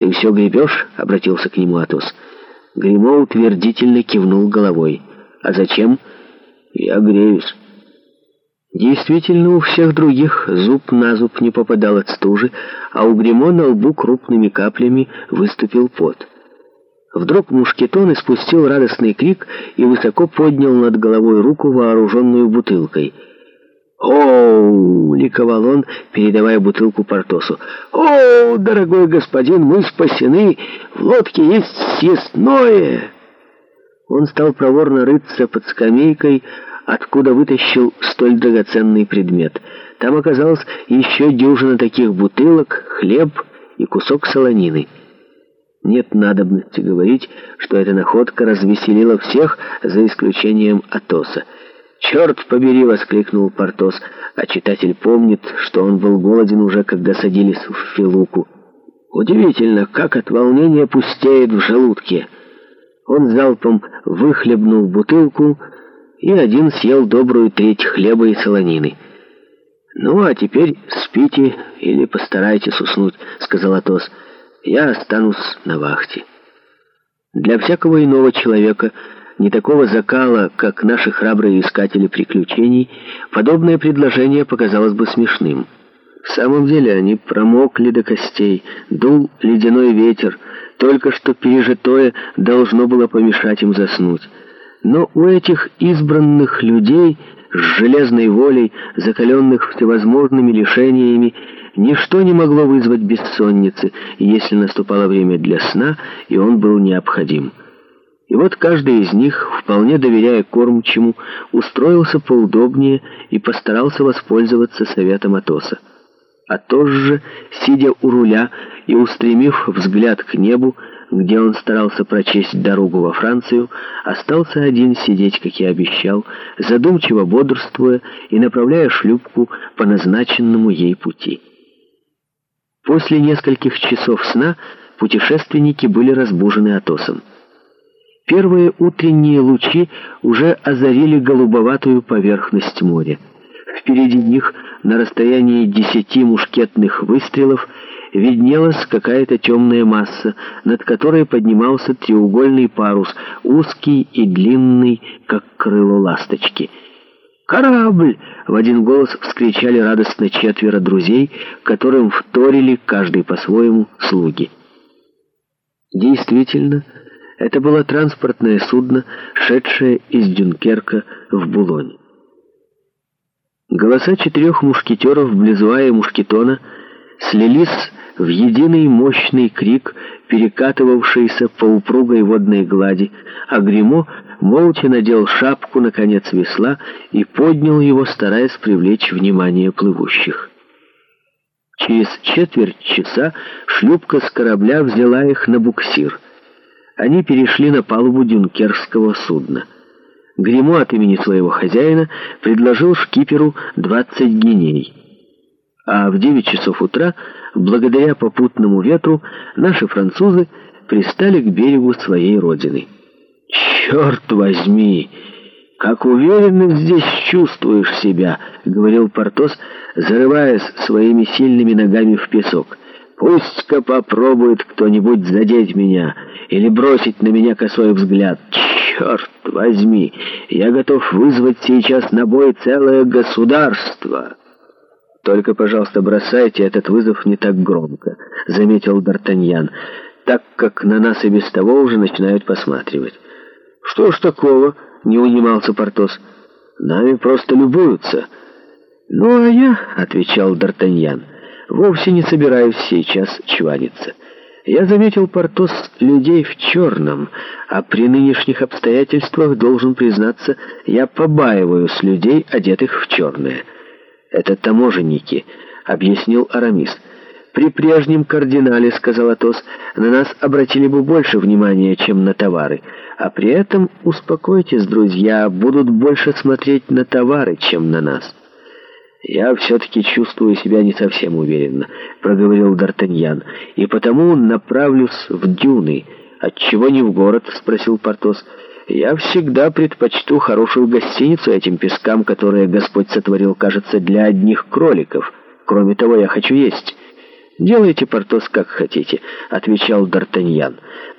«Ты все гребешь?» — обратился к нему Атос. Гремо утвердительно кивнул головой. «А зачем?» «Я греюсь». Действительно, у всех других зуб на зуб не попадал от стужи, а у Гремо на лбу крупными каплями выступил пот. Вдруг мушкетон испустил радостный крик и высоко поднял над головой руку, вооруженную бутылкой — «О!» — ликовал он, передавая бутылку Портосу. «О, дорогой господин, мы спасены! В лодке есть съестное!» Он стал проворно рыться под скамейкой, откуда вытащил столь драгоценный предмет. Там оказалось еще дюжина таких бутылок, хлеб и кусок солонины. Нет надобности говорить, что эта находка развеселила всех, за исключением Атоса. «Черт побери!» — воскликнул Портос, а читатель помнит, что он был голоден уже, когда садились в Филуку. Удивительно, как от волнения пустеет в желудке. Он залпом выхлебнул бутылку и один съел добрую треть хлеба и солонины. «Ну, а теперь спите или постарайтесь уснуть», — сказал Атос. «Я останусь на вахте». Для всякого иного человека не такого закала, как наши храбрые искатели приключений, подобное предложение показалось бы смешным. В самом деле они промокли до костей, дул ледяной ветер, только что пережитое должно было помешать им заснуть. Но у этих избранных людей с железной волей, закаленных всевозможными лишениями, ничто не могло вызвать бессонницы, если наступало время для сна, и он был необходим. И вот каждый из них, вполне доверяя кормчему, устроился поудобнее и постарался воспользоваться советом Атоса. Атос же, сидя у руля и устремив взгляд к небу, где он старался прочесть дорогу во Францию, остался один сидеть, как и обещал, задумчиво бодрствуя и направляя шлюпку по назначенному ей пути. После нескольких часов сна путешественники были разбужены Атосом. Первые утренние лучи уже озарили голубоватую поверхность моря. Впереди них, на расстоянии десяти мушкетных выстрелов, виднелась какая-то темная масса, над которой поднимался треугольный парус, узкий и длинный, как крыло ласточки. «Корабль!» — в один голос вскричали радостно четверо друзей, которым вторили каждый по-своему слуги. Действительно, — это было транспортное судно, шедшее из Дюнкерка в Булонь. Голоса четырех мушкетеров Близуа и Мушкетона слились в единый мощный крик, перекатывавшийся по упругой водной глади, а Гримо молча надел шапку на конец весла и поднял его, стараясь привлечь внимание плывущих. Через четверть часа шлюпка с корабля взяла их на буксир — они перешли на палубу дюнкерского судна. Гримо от имени своего хозяина предложил шкиперу 20 гиней, А в 9 часов утра, благодаря попутному ветру, наши французы пристали к берегу своей родины. «Черт возьми! Как уверенно здесь чувствуешь себя!» — говорил Портос, зарываясь своими сильными ногами в песок — Пусть-ка попробует кто-нибудь задеть меня или бросить на меня косой взгляд. Черт возьми, я готов вызвать сейчас на бой целое государство. Только, пожалуйста, бросайте этот вызов не так громко, заметил Д'Артаньян, так как на нас и без того уже начинают посматривать. Что ж такого, не унимался Портос, нами просто любуются. Ну а я, отвечал Д'Артаньян, — вовсе не собираюсь сейчас чваниться. Я заметил Портос людей в черном, а при нынешних обстоятельствах, должен признаться, я побаиваюсь людей, одетых в черное. «Это таможенники», — объяснил Арамис. «При прежнем кардинале, — сказал Атос, — на нас обратили бы больше внимания, чем на товары. А при этом, успокойтесь, друзья, будут больше смотреть на товары, чем на нас». «Я все-таки чувствую себя не совсем уверенно», — проговорил Д'Артаньян. «И потому направлюсь в дюны». «Отчего не в город?» — спросил Портос. «Я всегда предпочту хорошую гостиницу этим пескам, которые Господь сотворил, кажется, для одних кроликов. Кроме того, я хочу есть». «Делайте, Портос, как хотите», — отвечал Д'Артаньян.